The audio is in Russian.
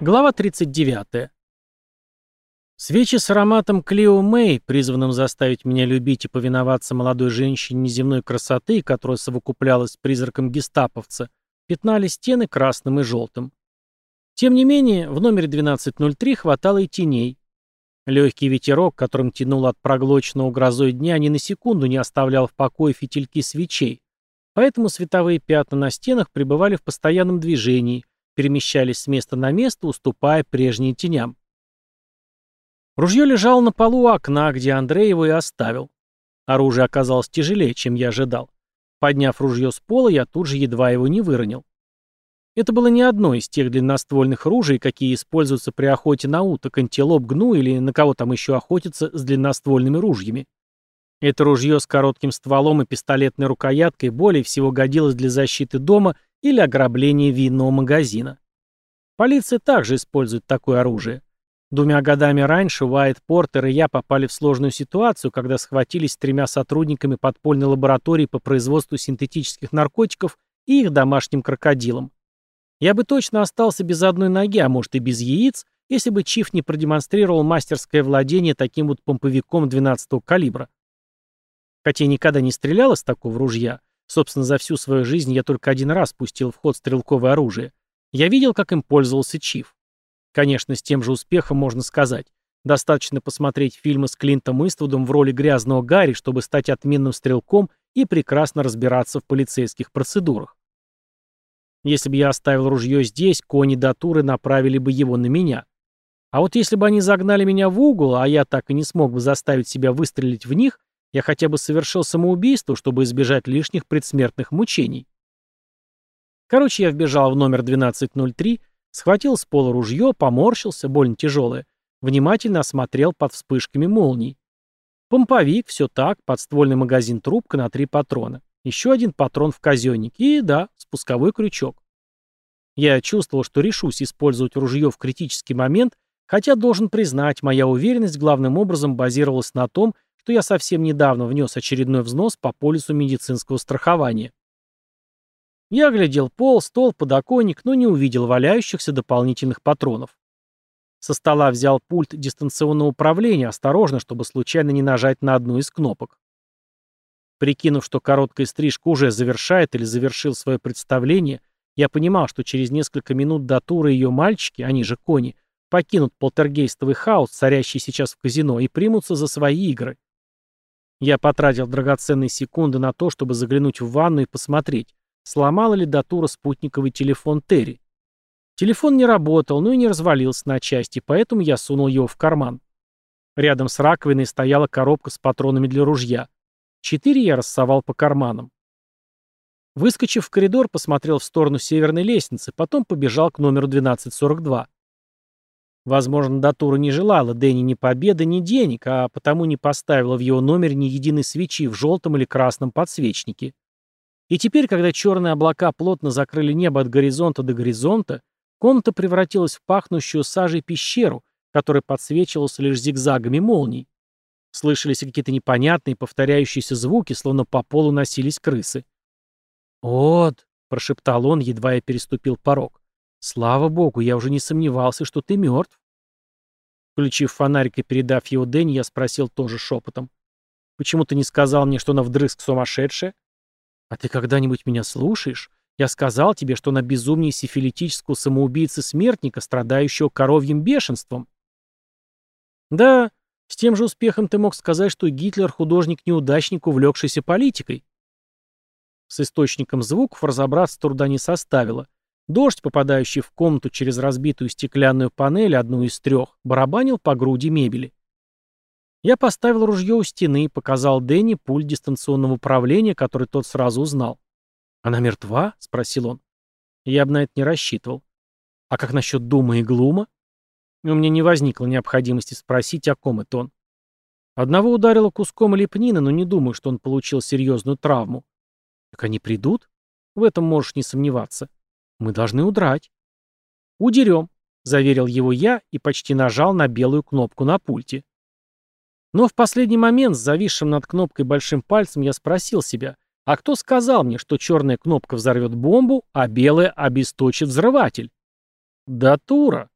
Глава 39. Свечи с ароматом Клео Мэй, призванным заставить меня любить и повиноваться молодой женщине неземной красоты, которая совокуплялась с призраком гестаповца, пятнали стены красным и желтым. Тем не менее, в номере 1203 хватало и теней. Легкий ветерок, которым тянул от проглоченного грозой дня, ни на секунду не оставлял в покое фитильки свечей, поэтому световые пятна на стенах пребывали в постоянном движении, перемещались с места на место, уступая прежним теням. Ружье лежало на полу у окна, где Андрей его и оставил. Оружие оказалось тяжелее, чем я ожидал. Подняв ружье с пола, я тут же едва его не выронил. Это было не одно из тех длинноствольных ружей, какие используются при охоте на уток, антилоп, гну или на кого там еще охотятся с длинноствольными ружьями. Это ружье с коротким стволом и пистолетной рукояткой более всего годилось для защиты дома или ограбление винного магазина. Полиция также использует такое оружие. Двумя годами раньше Уайт Портер и я попали в сложную ситуацию, когда схватились с тремя сотрудниками подпольной лаборатории по производству синтетических наркотиков и их домашним крокодилом. Я бы точно остался без одной ноги, а может и без яиц, если бы Чиф не продемонстрировал мастерское владение таким вот помповиком 12-го калибра. Хотя я никогда не стрелял из такого ружья, Собственно, за всю свою жизнь я только один раз пустил в ход стрелковое оружие. Я видел, как им пользовался Чиф. Конечно, с тем же успехом можно сказать. Достаточно посмотреть фильмы с Клинтом Иствудом в роли грязного Гарри, чтобы стать отменным стрелком и прекрасно разбираться в полицейских процедурах. Если бы я оставил ружье здесь, кони Датуры направили бы его на меня. А вот если бы они загнали меня в угол, а я так и не смог бы заставить себя выстрелить в них, я хотя бы совершил самоубийство, чтобы избежать лишних предсмертных мучений. Короче, я вбежал в номер 1203, схватил с пола ружье, поморщился, больно тяжелое, внимательно осмотрел под вспышками молний. Помповик, все так, подствольный магазин трубка на три патрона. Еще один патрон в казеннике и, да, спусковой крючок. Я чувствовал, что решусь использовать ружье в критический момент, хотя должен признать, моя уверенность главным образом базировалась на том, что я совсем недавно внес очередной взнос по полису медицинского страхования. Я глядел пол, стол, подоконник, но не увидел валяющихся дополнительных патронов. Со стола взял пульт дистанционного управления, осторожно, чтобы случайно не нажать на одну из кнопок. Прикинув, что короткая стрижка уже завершает или завершил свое представление, я понимал, что через несколько минут до тура ее мальчики, они же кони, покинут полтергейстовый хаос, царящий сейчас в казино, и примутся за свои игры. Я потратил драгоценные секунды на то, чтобы заглянуть в ванну и посмотреть, сломала ли Датура спутниковый телефон Терри. Телефон не работал, но и не развалился на части, поэтому я сунул его в карман. Рядом с раковиной стояла коробка с патронами для ружья. Четыре я рассовал по карманам. Выскочив в коридор, посмотрел в сторону северной лестницы, потом побежал к номеру 1242. Возможно, Датура не желала Дэнни ни победы, ни денег, а потому не поставила в его номер ни единой свечи в желтом или красном подсвечнике. И теперь, когда черные облака плотно закрыли небо от горизонта до горизонта, комната превратилась в пахнущую сажей пещеру, которая подсвечивалась лишь зигзагами молний. Слышались какие-то непонятные повторяющиеся звуки, словно по полу носились крысы. «Вот», — прошептал он, едва я переступил порог. «Слава богу, я уже не сомневался, что ты мертв». Включив фонарик и передав его Дэнни, я спросил тоже шепотом. «Почему ты не сказал мне, что она вдрызг сумасшедшая?» «А ты когда-нибудь меня слушаешь? Я сказал тебе, что она безумнее сифилитического самоубийцы-смертника, страдающего коровьим бешенством». «Да, с тем же успехом ты мог сказать, что Гитлер — художник-неудачник, увлекшийся политикой». С источником звуков разобраться труда не составило. Дождь, попадающий в комнату через разбитую стеклянную панель, одну из трех, барабанил по груди мебели. Я поставил ружье у стены и показал Дэнни пульт дистанционного управления, который тот сразу узнал. «Она мертва?» — спросил он. Я бы на это не рассчитывал. «А как насчет Дума и Глума?» У меня не возникло необходимости спросить, о ком это он. Одного ударило куском лепнины, но не думаю, что он получил серьезную травму. Так они придут? В этом можешь не сомневаться. Мы должны удрать. Удерем, заверил его я и почти нажал на белую кнопку на пульте. Но в последний момент с зависшим над кнопкой большим пальцем я спросил себя, а кто сказал мне, что черная кнопка взорвет бомбу, а белая обесточит взрыватель? Датура.